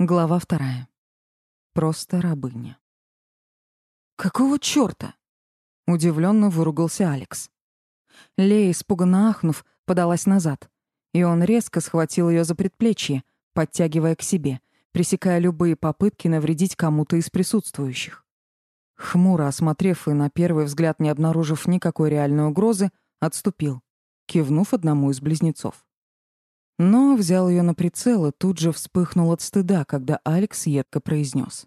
Глава вторая. Просто рабыня. «Какого чёрта?» — удивлённо выругался Алекс. Лея, испуганно ахнув, подалась назад, и он резко схватил её за предплечье, подтягивая к себе, пресекая любые попытки навредить кому-то из присутствующих. Хмуро осмотрев и на первый взгляд не обнаружив никакой реальной угрозы, отступил, кивнув одному из близнецов. Но взял ее на прицел и тут же вспыхнул от стыда, когда Алекс едко произнес: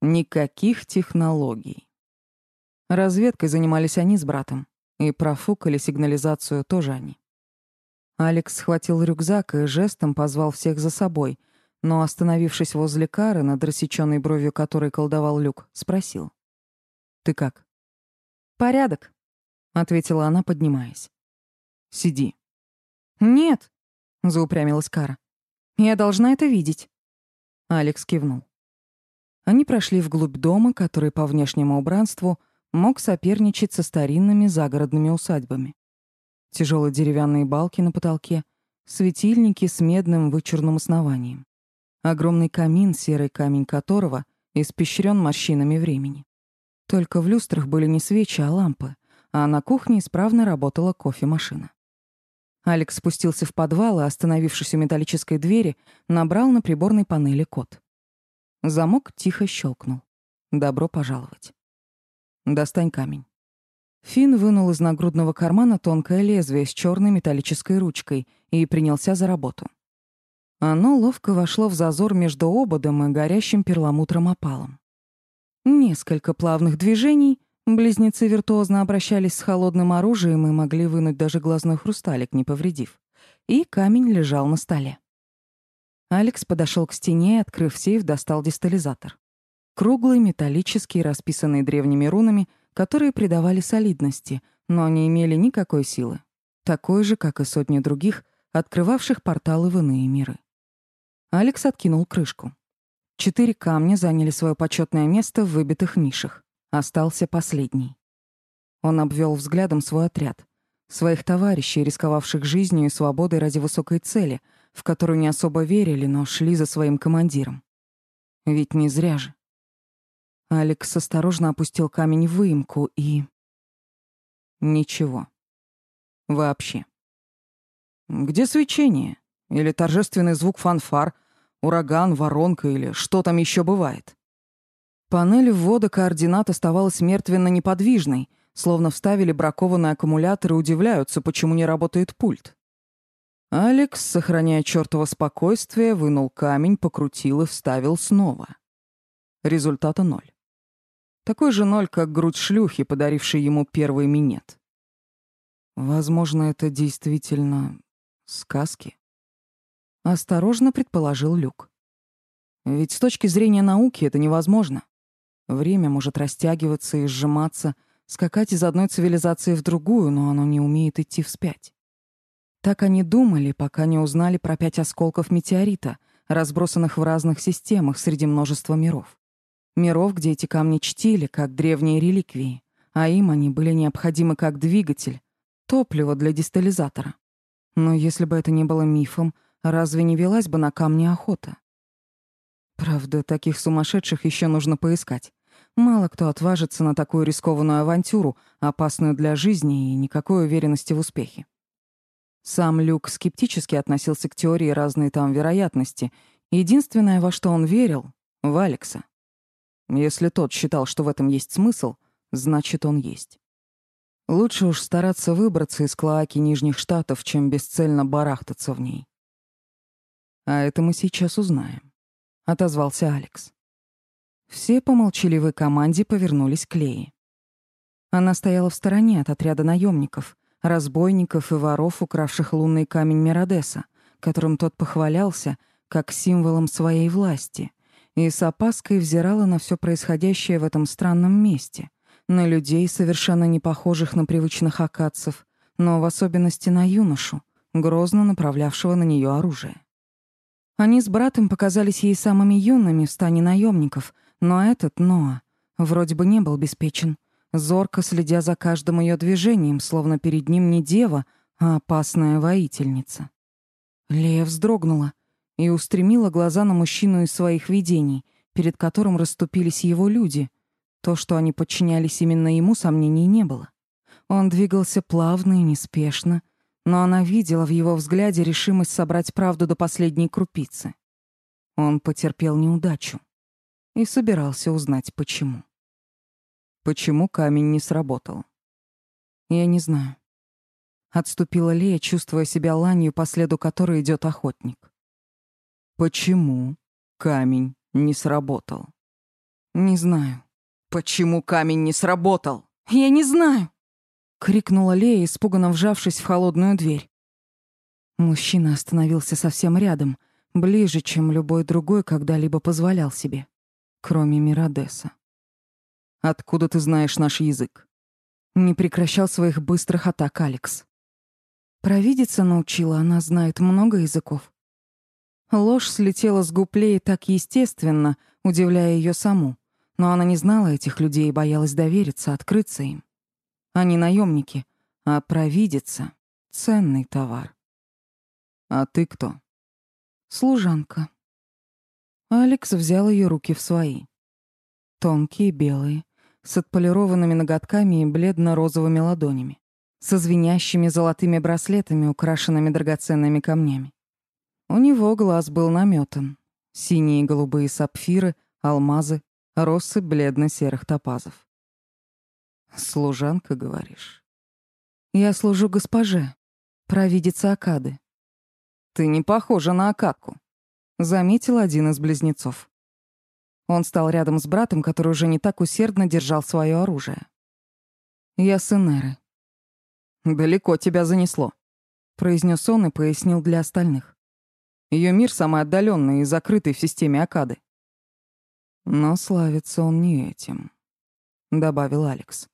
«Никаких технологий». Разведкой занимались они с братом, и профукали сигнализацию тоже они. Алекс схватил рюкзак и жестом позвал всех за собой, но, остановившись возле Кары, над рассечённой бровью которой колдовал Люк, спросил. «Ты как?» «Порядок», — ответила она, поднимаясь. «Сиди». «Нет», — заупрямилась Кара. «Я должна это видеть». Алекс кивнул. Они прошли вглубь дома, который по внешнему убранству мог соперничать со старинными загородными усадьбами. Тяжелые деревянные балки на потолке, светильники с медным вычурным основанием. Огромный камин, серый камень которого испещрен морщинами времени. Только в люстрах были не свечи, а лампы, а на кухне исправно работала кофемашина. Алекс спустился в подвал и, остановившись у металлической двери, набрал на приборной панели код. Замок тихо щелкнул. «Добро пожаловать». «Достань камень». Финн вынул из нагрудного кармана тонкое лезвие с черной металлической ручкой и принялся за работу. Оно ловко вошло в зазор между ободом и горящим перламутром опалом. Несколько плавных движений — Близнецы виртуозно обращались с холодным оружием и могли вынуть даже глазной хрусталик, не повредив. И камень лежал на столе. Алекс подошел к стене и, открыв сейф, достал дистализатор. Круглый, металлический, расписанный древними рунами, которые придавали солидности, но не имели никакой силы. Такой же, как и сотни других, открывавших порталы в иные миры. Алекс откинул крышку. Четыре камня заняли свое почетное место в выбитых нишах. Остался последний. Он обвел взглядом свой отряд, своих товарищей, рисковавших жизнью и свободой ради высокой цели, в которую не особо верили, но шли за своим командиром. Ведь не зря же. Алекс осторожно опустил камень в выемку и... Ничего. Вообще. Где свечение? Или торжественный звук фанфар, ураган, воронка или что там еще бывает? Панель ввода координат оставалась мертвенно-неподвижной, словно вставили бракованный аккумулятор и удивляются, почему не работает пульт. Алекс, сохраняя чёртово спокойствие, вынул камень, покрутил и вставил снова. Результата ноль. Такой же ноль, как грудь шлюхи, подарившей ему первый минет. Возможно, это действительно сказки. Осторожно предположил Люк. Ведь с точки зрения науки это невозможно. Время может растягиваться и сжиматься, скакать из одной цивилизации в другую, но оно не умеет идти вспять. Так они думали, пока не узнали про пять осколков метеорита, разбросанных в разных системах среди множества миров. Миров, где эти камни чтили, как древние реликвии, а им они были необходимы как двигатель, топливо для дистализатора. Но если бы это не было мифом, разве не велась бы на камне охота? Правда, таких сумасшедших еще нужно поискать. Мало кто отважится на такую рискованную авантюру, опасную для жизни и никакой уверенности в успехе. Сам Люк скептически относился к теории разной там вероятности. Единственное, во что он верил — в Алекса. Если тот считал, что в этом есть смысл, значит, он есть. Лучше уж стараться выбраться из клоаки Нижних Штатов, чем бесцельно барахтаться в ней. А это мы сейчас узнаем, — отозвался Алекс. Все по молчаливой команде повернулись к Лее. Она стояла в стороне от отряда наемников, разбойников и воров, укравших лунный камень Миродеса, которым тот похвалялся как символом своей власти, и с опаской взирала на все происходящее в этом странном месте, на людей, совершенно не похожих на привычных акадцев, но в особенности на юношу, грозно направлявшего на нее оружие. Они с братом показались ей самыми юными в стане наемников — но этот, Ноа, вроде бы не был беспечен, зорко следя за каждым ее движением, словно перед ним не дева, а опасная воительница. Лея вздрогнула, и устремила глаза на мужчину из своих видений, перед которым расступились его люди. То, что они подчинялись именно ему, сомнений не было. Он двигался плавно и неспешно, но она видела в его взгляде решимость собрать правду до последней крупицы. Он потерпел неудачу и собирался узнать, почему. Почему камень не сработал? Я не знаю. Отступила Лея, чувствуя себя ланью, по следу которой идет охотник. Почему камень не сработал? Не знаю. Почему камень не сработал? Я не знаю. Крикнула Лея, испуганно вжавшись в холодную дверь. Мужчина остановился совсем рядом, ближе, чем любой другой когда-либо позволял себе, кроме Мирадеса. «Откуда ты знаешь наш язык?» Не прекращал своих быстрых атак Алекс. Провидица научила, она знает много языков. Ложь слетела с губ Леи так естественно, удивляя ее саму. Но она не знала этих людей и боялась довериться, открыться им. Они наемники, а провидица — ценный товар. «А ты кто?» «Служанка». Алекс взял ее руки в свои. Тонкие, белые, с отполированными ноготками и бледно-розовыми ладонями со звенящими золотыми браслетами, украшенными драгоценными камнями. У него глаз был наметан. Синие и голубые сапфиры, алмазы, россы бледно-серых топазов. «Служанка, говоришь?» «Я служу госпоже, провидица Акады». «Ты не похожа на Акадку», — заметил один из близнецов. Он стал рядом с братом, который уже не так усердно держал свое оружие. «Я сын Эры. «Далеко тебя занесло», — произнес он и пояснил для остальных. Ее мир самый отдаленный и закрытый в системе Акады. Но славится он не этим, добавил Алекс.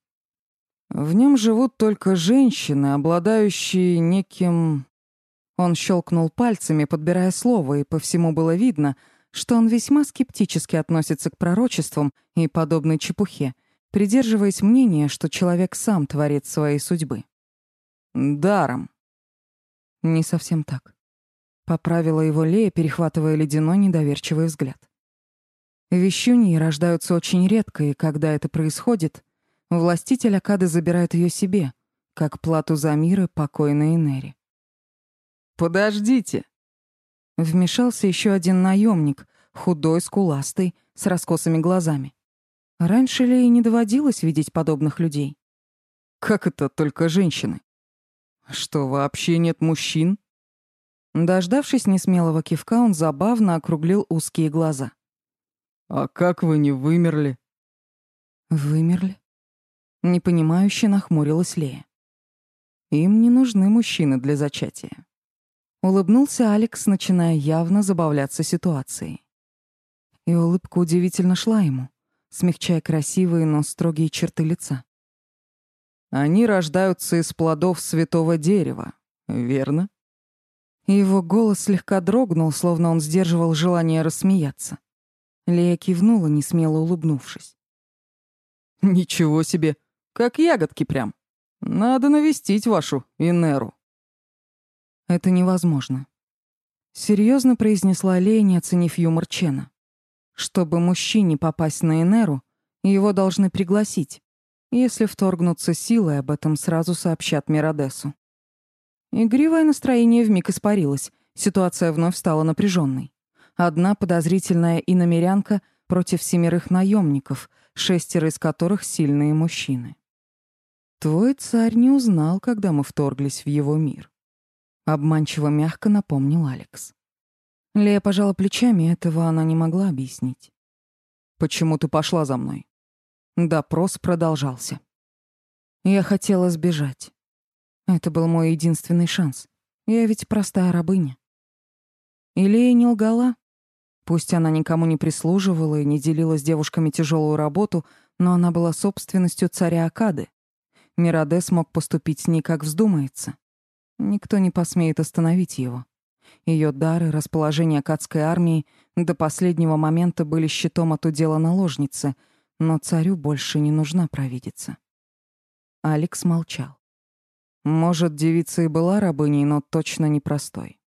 В нем живут только женщины, обладающие неким... Он щелкнул пальцами, подбирая слово, и по всему было видно, что он весьма скептически относится к пророчествам и подобной чепухе, придерживаясь мнения, что человек сам творит своей судьбы. Даром. Не совсем так. Поправила его Лея, перехватывая ледяной недоверчивый взгляд. Вещуньи рождаются очень редко, и когда это происходит, властитель Акады забирает ее себе, как плату за мир и покойной Энери. «Подождите!» Вмешался еще один наемник, худой, скуластый, с раскосыми глазами. Раньше ли и не доводилось видеть подобных людей? «Как это только женщины?» Что, вообще нет мужчин? Дождавшись несмелого кивка, он забавно округлил узкие глаза. А как вы не вымерли? Вымерли? Непонимающе нахмурилась Лея. Им не нужны мужчины для зачатия. Улыбнулся Алекс, начиная явно забавляться ситуацией. И улыбка удивительно шла ему, смягчая красивые, но строгие черты лица. Они рождаются из плодов святого дерева, верно? Его голос слегка дрогнул, словно он сдерживал желание рассмеяться. Лея кивнула, несмело улыбнувшись. «Ничего себе! Как ягодки прям! Надо навестить вашу Инеру!» «Это невозможно», — серьезно произнесла Лея, не оценив юмор Чена. «Чтобы мужчине попасть на Инеру, его должны пригласить. Если вторгнутся силой, об этом сразу сообщат Миродесу. Игривое настроение вмиг испарилось, ситуация вновь стала напряженной. Одна подозрительная иномерянка против семерых наемников, шестеро из которых сильные мужчины. Твой царь не узнал, когда мы вторглись в его мир. Обманчиво мягко напомнил Алекс. Лея пожала плечами, этого она не могла объяснить. «Почему ты пошла за мной?» Допрос продолжался. Я хотела сбежать. Это был мой единственный шанс. Я ведь простая рабыня. Илея не лгала. Пусть она никому не прислуживала и не делила с девушками тяжелую работу, но она была собственностью царя Акады. Мирадес мог поступить с ней, как вздумается. Никто не посмеет остановить его. Ее дары, расположение акадской армии до последнего момента были щитом от удела наложницы — но царю больше не нужна провидица. Алекс молчал. Может, девица и была рабыней, но точно не простой.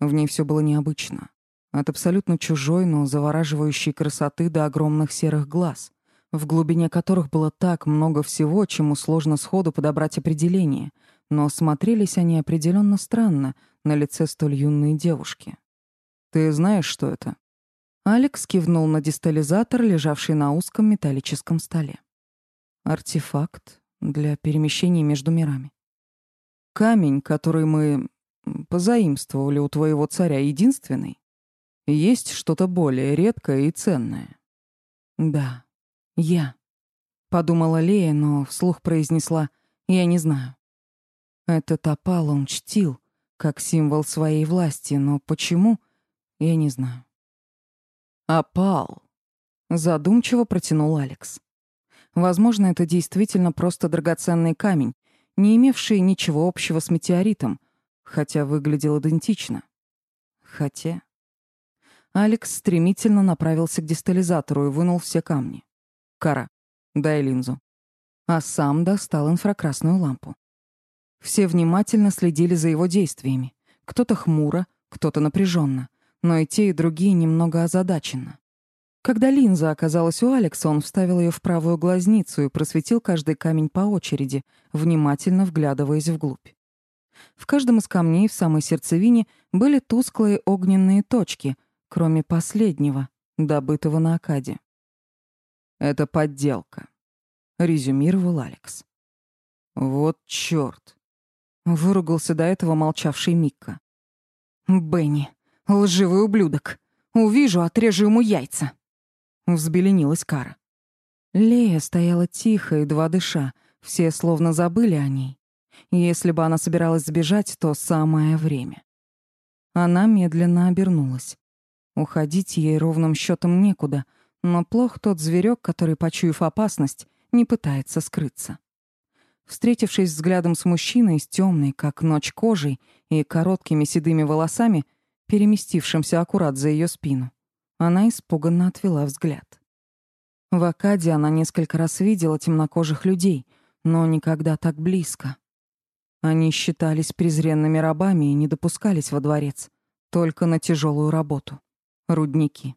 В ней все было необычно. От абсолютно чужой, но завораживающей красоты до огромных серых глаз, в глубине которых было так много всего, чему сложно сходу подобрать определение, но смотрелись они определенно странно на лице столь юной девушки. «Ты знаешь, что это?» Алекс кивнул на дистализатор, лежавший на узком металлическом столе. Артефакт для перемещения между мирами. Камень, который мы позаимствовали у твоего царя, единственный? Есть что-то более редкое и ценное. Да, я. Подумала Лея, но вслух произнесла «я не знаю». Этот опал он чтил, как символ своей власти, но почему, я не знаю. «Опал», — задумчиво протянул Алекс. Возможно, это действительно просто драгоценный камень, не имевший ничего общего с метеоритом, хотя выглядел идентично. Хотя... Алекс стремительно направился к дистализатору и вынул все камни. «Кара, дай линзу». А сам достал инфракрасную лампу. Все внимательно следили за его действиями. Кто-то хмуро, кто-то напряженно но и те, и другие немного озадаченно. Когда линза оказалась у Алекса, он вставил ее в правую глазницу и просветил каждый камень по очереди, внимательно вглядываясь вглубь. В каждом из камней в самой сердцевине были тусклые огненные точки, кроме последнего, добытого на Акаде. «Это подделка», — резюмировал Алекс. «Вот чёрт!» — выругался до этого молчавший Микка. «Бенни, Лживый ублюдок. Увижу, отрежу ему яйца. Взбеленилась Кара. Лея стояла тихо, едва дыша. Все словно забыли о ней. Если бы она собиралась сбежать, то самое время. Она медленно обернулась. Уходить ей ровным счетом некуда, но плох тот зверек, который, почуяв опасность, не пытается скрыться. Встретившись взглядом с мужчиной с темной, как ночь кожей и короткими седыми волосами, переместившимся аккурат за ее спину. Она испуганно отвела взгляд. В Акаде она несколько раз видела темнокожих людей, но никогда так близко. Они считались презренными рабами и не допускались во дворец, только на тяжелую работу — рудники.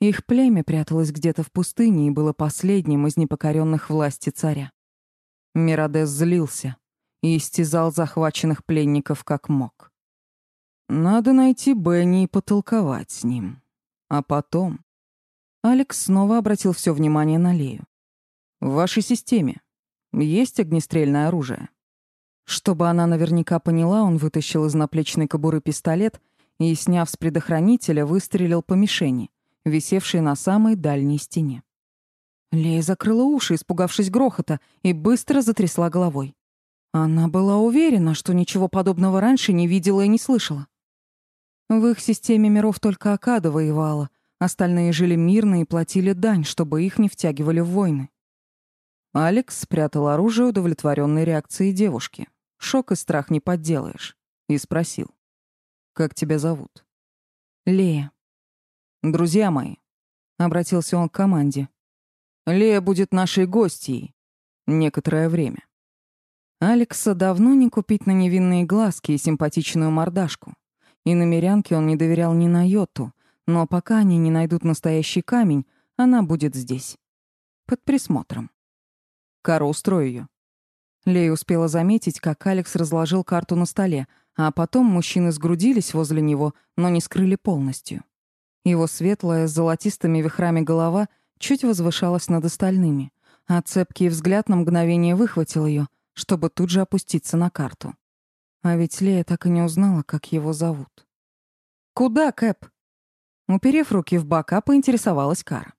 Их племя пряталось где-то в пустыне и было последним из непокоренных власти царя. Мирадес злился и истязал захваченных пленников как мог. Надо найти Бенни и потолковать с ним. А потом... Алекс снова обратил все внимание на Лею. В вашей системе есть огнестрельное оружие? Чтобы она наверняка поняла, он вытащил из наплечной кобуры пистолет и, сняв с предохранителя, выстрелил по мишени, висевшей на самой дальней стене. Лея закрыла уши, испугавшись грохота, и быстро затрясла головой. Она была уверена, что ничего подобного раньше не видела и не слышала. В их системе миров только Акада воевала, остальные жили мирно и платили дань, чтобы их не втягивали в войны. Алекс спрятал оружие удовлетворенной реакцией девушки. Шок и страх не подделаешь. И спросил. «Как тебя зовут?» «Лея». «Друзья мои», — обратился он к команде. «Лея будет нашей гостьей некоторое время». Алекса давно не купить на невинные глазки и симпатичную мордашку. И намерянке он не доверял ни на йоту, но пока они не найдут настоящий камень, она будет здесь. Под присмотром. Кару устрою ее. Лея успела заметить, как Алекс разложил карту на столе, а потом мужчины сгрудились возле него, но не скрыли полностью. Его светлая, с золотистыми вихрами голова чуть возвышалась над остальными, а цепкий взгляд на мгновение выхватил ее, чтобы тут же опуститься на карту. А ведь Лея так и не узнала, как его зовут. «Куда, Кэп?» Уперев руки в бока, поинтересовалась Кара.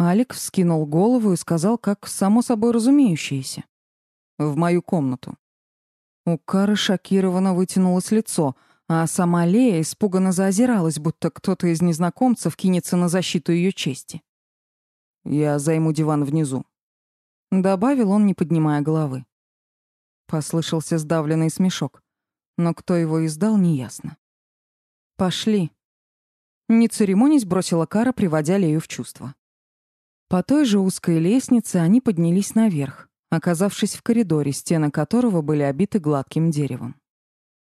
Алик вскинул голову и сказал, как само собой разумеющееся. «В мою комнату». У Кары шокированно вытянулось лицо, а сама Лея испуганно заозиралась, будто кто-то из незнакомцев кинется на защиту ее чести. «Я займу диван внизу», — добавил он, не поднимая головы. Послышался сдавленный смешок, но кто его издал, неясно. «Пошли». Не церемонясь, бросила Кара, приводя Лею в чувство. По той же узкой лестнице они поднялись наверх, оказавшись в коридоре, стены которого были обиты гладким деревом.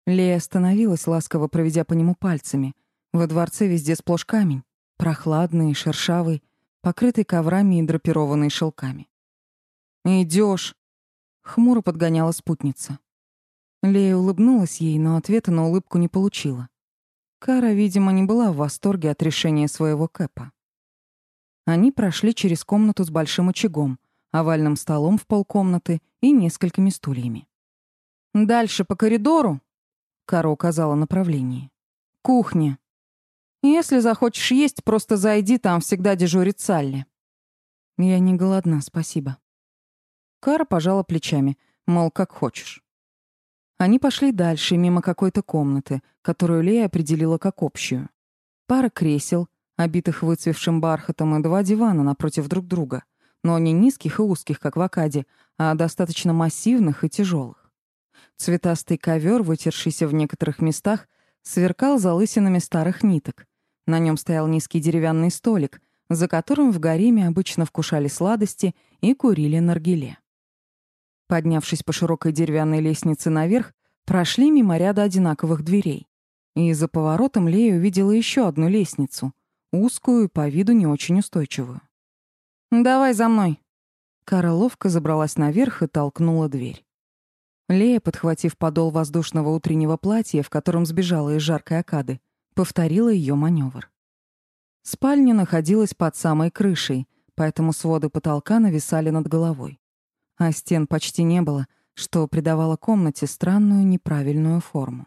Лея остановилась, ласково проведя по нему пальцами. Во дворце везде сплошь камень, прохладный, шершавый, покрытый коврами и драпированный шелками. Идешь, хмуро подгоняла спутница. Лея улыбнулась ей, но ответа на улыбку не получила. Кара, видимо, не была в восторге от решения своего Кэпа. Они прошли через комнату с большим очагом, овальным столом в полкомнаты и несколькими стульями. «Дальше по коридору», — Кара указала направление. «Кухня. Если захочешь есть, просто зайди, там всегда дежурит Салли». «Я не голодна, спасибо». Кара пожала плечами, мол, как хочешь. Они пошли дальше, мимо какой-то комнаты, которую Лея определила как общую. Пара кресел, обитых выцвевшим бархатом, и два дивана напротив друг друга, но не низких и узких, как в Акаде, а достаточно массивных и тяжелых. Цветастый ковер, вытершийся в некоторых местах, сверкал залысинами старых ниток. На нем стоял низкий деревянный столик, за которым в гареме обычно вкушали сладости и курили наргиле. Поднявшись по широкой деревянной лестнице наверх, прошли мимо ряда одинаковых дверей. И за поворотом Лея увидела еще одну лестницу, узкую и по виду не очень устойчивую. «Давай за мной». Кара ловко забралась наверх и толкнула дверь. Лея, подхватив подол воздушного утреннего платья, в котором сбежала из жаркой акады, повторила ее маневр. Спальня находилась под самой крышей, поэтому своды потолка нависали над головой а стен почти не было, что придавало комнате странную неправильную форму.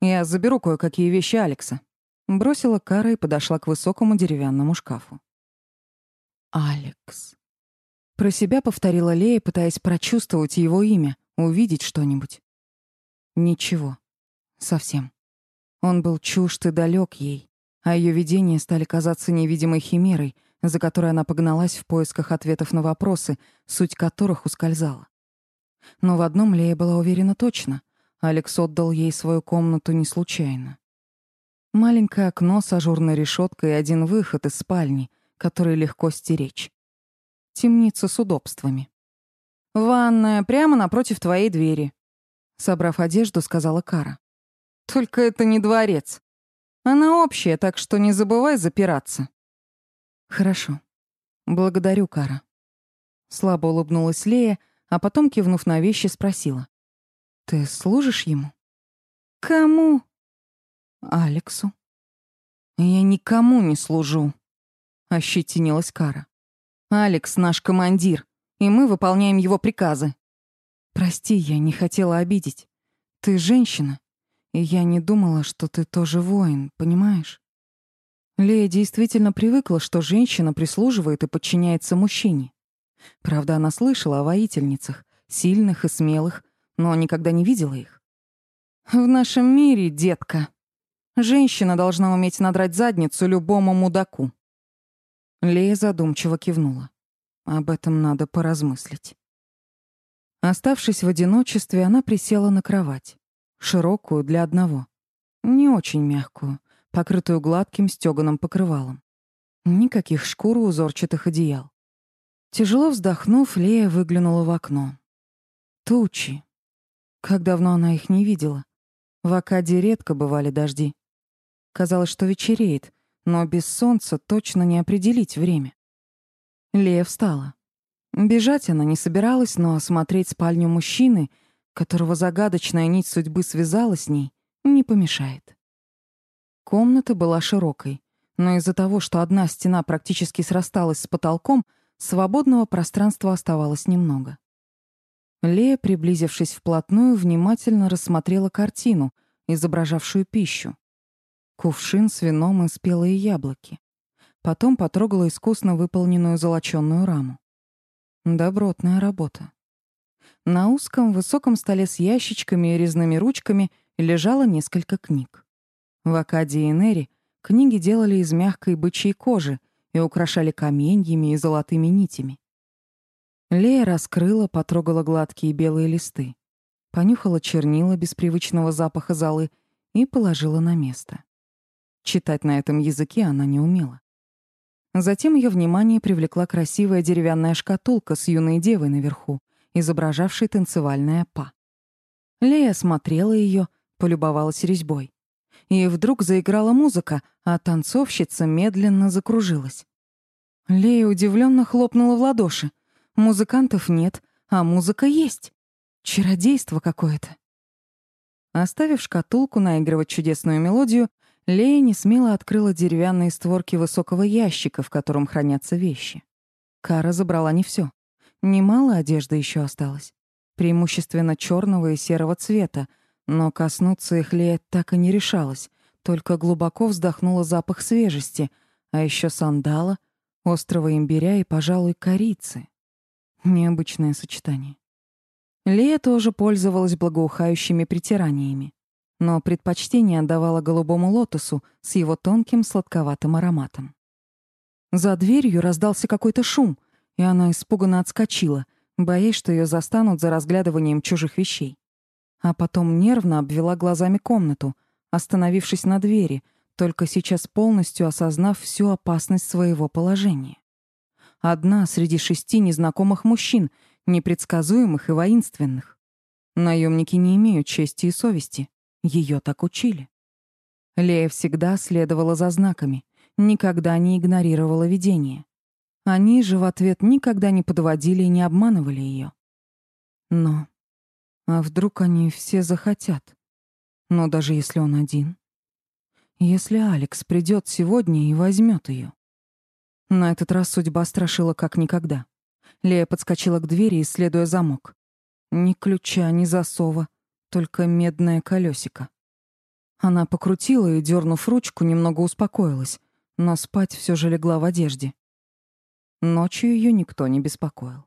«Я заберу кое-какие вещи Алекса», — бросила Кара и подошла к высокому деревянному шкафу. «Алекс». Про себя повторила Лея, пытаясь прочувствовать его имя, увидеть что-нибудь. Ничего. Совсем. Он был чужд и далек ей, а ее видения стали казаться невидимой химерой, за которой она погналась в поисках ответов на вопросы, суть которых ускользала. Но в одном Лея была уверена точно. Алекс отдал ей свою комнату не случайно. Маленькое окно с ажурной решеткой и один выход из спальни, который легко стеречь. Темница с удобствами. «Ванная прямо напротив твоей двери», — собрав одежду, сказала Кара. «Только это не дворец. Она общая, так что не забывай запираться». «Хорошо. Благодарю, Кара». Слабо улыбнулась Лея, а потом, кивнув на вещи, спросила. «Ты служишь ему?» «Кому?» «Алексу». «Я никому не служу», — ощетинилась Кара. «Алекс наш командир, и мы выполняем его приказы». «Прости, я не хотела обидеть. Ты женщина, я не думала, что ты тоже воин, понимаешь?» Лея действительно привыкла, что женщина прислуживает и подчиняется мужчине. Правда, она слышала о воительницах, сильных и смелых, но никогда не видела их. «В нашем мире, детка, женщина должна уметь надрать задницу любому мудаку». Лея задумчиво кивнула. Об этом надо поразмыслить. Оставшись в одиночестве, она присела на кровать. Широкую для одного. Не очень мягкую, покрытую гладким стёганым покрывалом. Никаких шкур узорчатых одеял. Тяжело вздохнув, Лея выглянула в окно. Тучи. Как давно она их не видела. В Акаде редко бывали дожди. Казалось, что вечереет, но без солнца точно не определить время. Лея встала. Бежать она не собиралась, но осмотреть спальню мужчины, которого загадочная нить судьбы связала с ней, не помешает. Комната была широкой, но из-за того, что одна стена практически срасталась с потолком, свободного пространства оставалось немного. Лея, приблизившись вплотную, внимательно рассмотрела картину, изображавшую пищу. Кувшин с вином и спелые яблоки. Потом потрогала искусно выполненную золочёную раму. Добротная работа. На узком высоком столе с ящичками и резными ручками лежало несколько книг. В Акадии Нери книги делали из мягкой бычьей кожи и украшали каменьями и золотыми нитями. Лея раскрыла, потрогала гладкие белые листы, понюхала чернила без привычного запаха золы и положила на место. Читать на этом языке она не умела. Затем ее внимание привлекла красивая деревянная шкатулка с юной девой наверху, изображавшей танцевальное па. Лея смотрела ее, полюбовалась резьбой. и вдруг заиграла музыка, а танцовщица медленно закружилась. Лея удивленно хлопнула в ладоши. Музыкантов нет, а музыка есть. Чародейство какое-то. Оставив шкатулку наигрывать чудесную мелодию, Лея не смело открыла деревянные створки высокого ящика, в котором хранятся вещи. Кара забрала не все. Немало одежды еще осталось. Преимущественно черного и серого цвета, но коснуться их Лея так и не решалась, только глубоко вздохнула запах свежести, а еще сандала, острого имбиря и, пожалуй, корицы. Необычное сочетание. Лея тоже пользовалась благоухающими притираниями, но предпочтение отдавала голубому лотосу с его тонким сладковатым ароматом. За дверью раздался какой-то шум, и она испуганно отскочила, боясь, что ее застанут за разглядыванием чужих вещей. А потом нервно обвела глазами комнату, остановившись на двери, только сейчас полностью осознав всю опасность своего положения. Одна среди шести незнакомых мужчин, непредсказуемых и воинственных. Наемники не имеют чести и совести. Ее так учили. Лея всегда следовала за знаками, никогда не игнорировала видение. Они же в ответ никогда не подводили и не обманывали ее. Но... А вдруг они все захотят? Но даже если он один? Если Алекс придет сегодня и возьмет ее? На этот раз судьба страшила как никогда. Лея подскочила к двери, исследуя замок. Ни ключа, ни засова, только медное колесико. Она покрутила и, дернув ручку, немного успокоилась, но спать все же легла в одежде. Ночью ее никто не беспокоил.